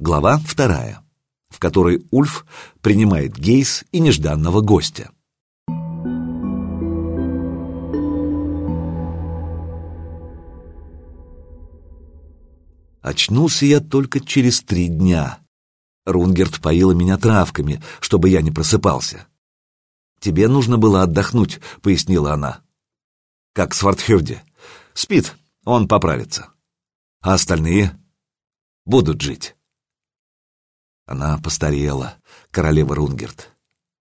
Глава вторая, в которой Ульф принимает Гейс и нежданного гостя. Очнулся я только через три дня. Рунгерт поила меня травками, чтобы я не просыпался. «Тебе нужно было отдохнуть», — пояснила она. «Как Свардхёрде. Спит, он поправится. А остальные будут жить». Она постарела, королева Рунгерт.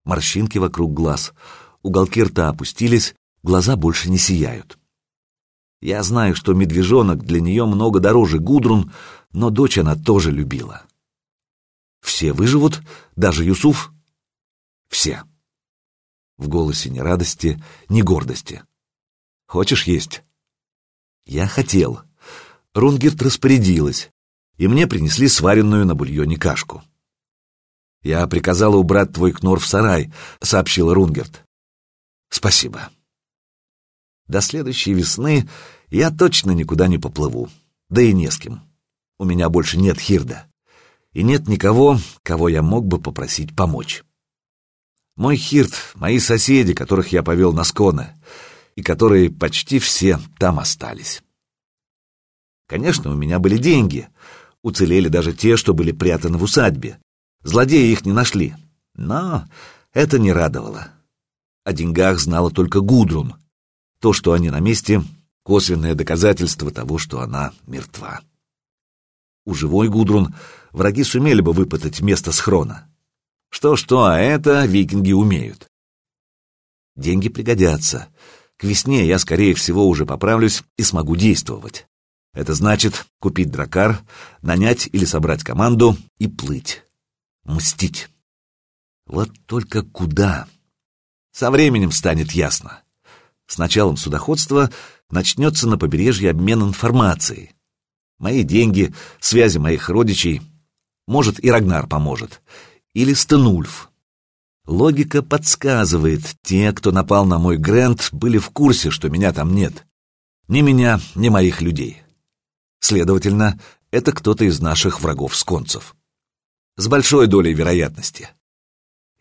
Морщинки вокруг глаз, уголки рта опустились, глаза больше не сияют. Я знаю, что медвежонок для нее много дороже Гудрун, но дочь она тоже любила. Все выживут, даже Юсуф? Все. В голосе ни радости, ни гордости. Хочешь есть? Я хотел. Рунгерт распорядилась, и мне принесли сваренную на бульоне кашку. «Я приказала убрать твой кнор в сарай», — сообщила Рунгерт. «Спасибо». До следующей весны я точно никуда не поплыву, да и не с кем. У меня больше нет Хирда, и нет никого, кого я мог бы попросить помочь. Мой Хирд — мои соседи, которых я повел на Скона, и которые почти все там остались. Конечно, у меня были деньги, уцелели даже те, что были прятаны в усадьбе, Злодеи их не нашли. Но это не радовало. О деньгах знала только Гудрун. То, что они на месте, — косвенное доказательство того, что она мертва. У живой Гудрун враги сумели бы выпытать место схрона. Что-что, а это викинги умеют. Деньги пригодятся. К весне я, скорее всего, уже поправлюсь и смогу действовать. Это значит купить дракар, нанять или собрать команду и плыть мстить. Вот только куда? Со временем станет ясно. С началом судоходства начнется на побережье обмен информацией. Мои деньги, связи моих родичей. Может, и Рагнар поможет. Или Стенульф. Логика подсказывает, те, кто напал на мой Грэнд, были в курсе, что меня там нет. Ни меня, ни моих людей. Следовательно, это кто-то из наших врагов-сконцев с большой долей вероятности.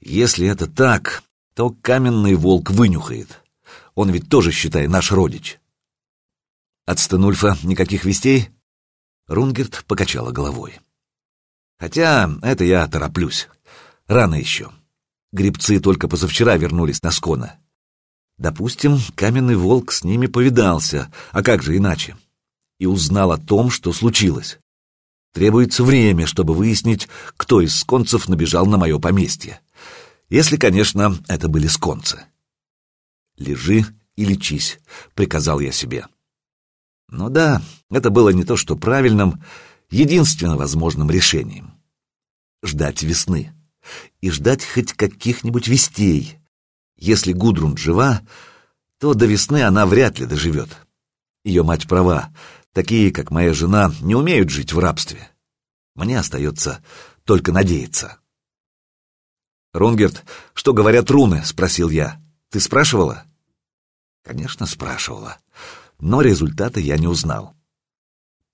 Если это так, то каменный волк вынюхает. Он ведь тоже, считай, наш родич. От Стенульфа никаких вестей? Рунгерт покачала головой. Хотя это я тороплюсь. Рано еще. Грибцы только позавчера вернулись на Скона. Допустим, каменный волк с ними повидался, а как же иначе? И узнал о том, что случилось. Требуется время, чтобы выяснить, кто из сконцев набежал на мое поместье. Если, конечно, это были сконцы. «Лежи и лечись», — приказал я себе. Но да, это было не то что правильным, единственно возможным решением. Ждать весны. И ждать хоть каких-нибудь вестей. Если Гудрун жива, то до весны она вряд ли доживет. Ее мать права, Такие, как моя жена, не умеют жить в рабстве. Мне остается только надеяться. «Рунгерт, что говорят руны?» — спросил я. «Ты спрашивала?» Конечно, спрашивала, но результата я не узнал.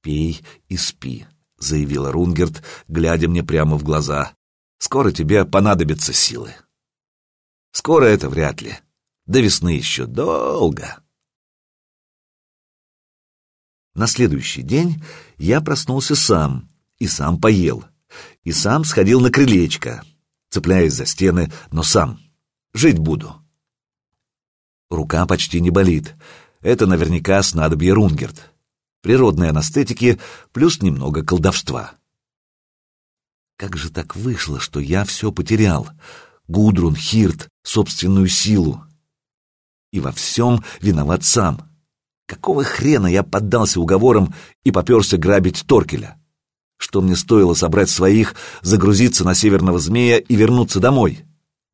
«Пей и спи», — заявила Рунгерт, глядя мне прямо в глаза. «Скоро тебе понадобятся силы». «Скоро это вряд ли. До весны еще долго». На следующий день я проснулся сам и сам поел, и сам сходил на крылечко, цепляясь за стены, но сам. Жить буду. Рука почти не болит. Это наверняка снадобье Рунгерт. Природные анестетики плюс немного колдовства. Как же так вышло, что я все потерял? Гудрун, Хирт, собственную силу. И во всем виноват сам. Какого хрена я поддался уговорам и поперся грабить Торкеля? Что мне стоило собрать своих, загрузиться на северного змея и вернуться домой?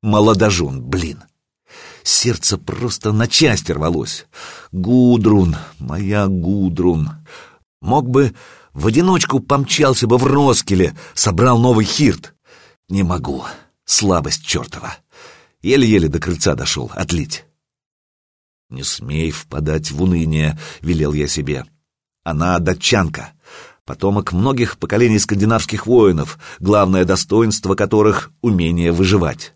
Молодожен, блин! Сердце просто на части рвалось. Гудрун, моя Гудрун. Мог бы в одиночку помчался бы в Роскеле, собрал новый хирт. Не могу. Слабость чертова. Еле-еле до крыльца дошел, отлить. «Не смей впадать в уныние», — велел я себе. «Она датчанка. потомок многих поколений скандинавских воинов, главное достоинство которых — умение выживать.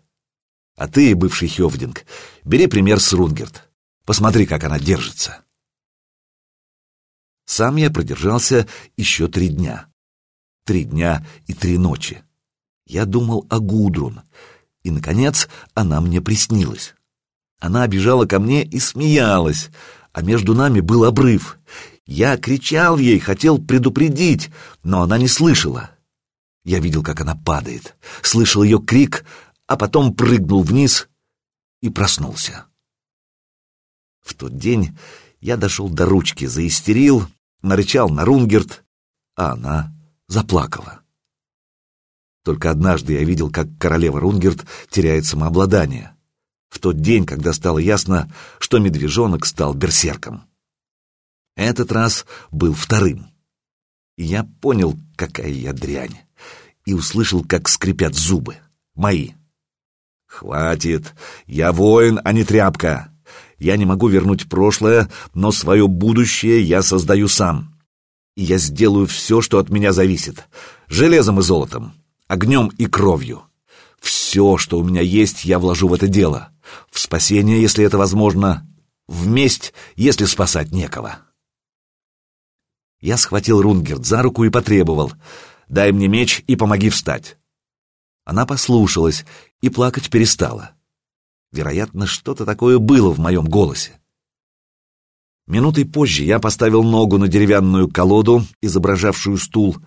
А ты, бывший Хёвдинг, бери пример с Рунгерт. Посмотри, как она держится. Сам я продержался еще три дня. Три дня и три ночи. Я думал о Гудрун, и, наконец, она мне приснилась. Она бежала ко мне и смеялась, а между нами был обрыв. Я кричал ей, хотел предупредить, но она не слышала. Я видел, как она падает, слышал ее крик, а потом прыгнул вниз и проснулся. В тот день я дошел до ручки, заистерил, нарычал на Рунгерт, а она заплакала. Только однажды я видел, как королева Рунгерт теряет самообладание. В тот день, когда стало ясно, что медвежонок стал берсерком. Этот раз был вторым. И я понял, какая я дрянь, и услышал, как скрипят зубы. Мои. «Хватит! Я воин, а не тряпка! Я не могу вернуть прошлое, но свое будущее я создаю сам. И я сделаю все, что от меня зависит. Железом и золотом, огнем и кровью. Все, что у меня есть, я вложу в это дело. В спасение, если это возможно. В месть, если спасать некого. Я схватил Рунгерт за руку и потребовал. «Дай мне меч и помоги встать». Она послушалась и плакать перестала. Вероятно, что-то такое было в моем голосе. Минутой позже я поставил ногу на деревянную колоду, изображавшую стул,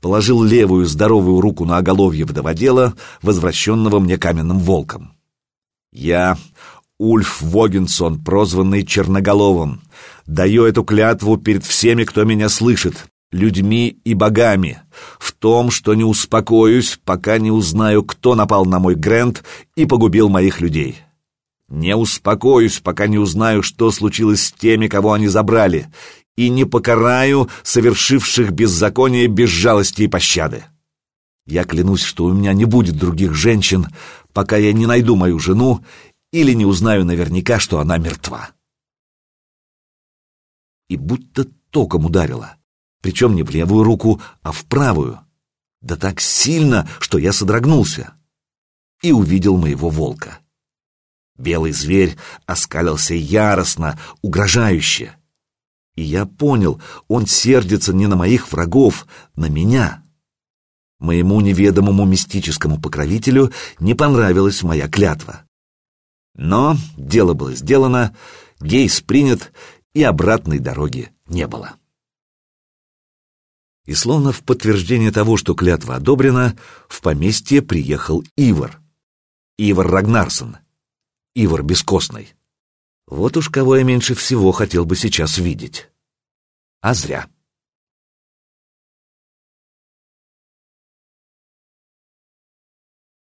положил левую здоровую руку на оголовье вдоводела, возвращенного мне каменным волком. Я, Ульф Вогинсон, прозванный Черноголовым, даю эту клятву перед всеми, кто меня слышит, людьми и богами, в том, что не успокоюсь, пока не узнаю, кто напал на мой Грэнд и погубил моих людей. Не успокоюсь, пока не узнаю, что случилось с теми, кого они забрали, и не покараю совершивших беззаконие без жалости и пощады. Я клянусь, что у меня не будет других женщин, пока я не найду мою жену или не узнаю наверняка, что она мертва. И будто током ударило причем не в левую руку, а в правую. Да так сильно, что я содрогнулся. И увидел моего волка. Белый зверь оскалился яростно, угрожающе. И я понял, он сердится не на моих врагов, на меня. Моему неведомому мистическому покровителю не понравилась моя клятва. Но дело было сделано, гейс принят, и обратной дороги не было. И словно в подтверждение того, что клятва одобрена, в поместье приехал Ивар. Ивар Рагнарсон. Ивар Бескостный. Вот уж кого я меньше всего хотел бы сейчас видеть. А зря.